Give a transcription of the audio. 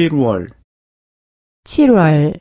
7월. 7월.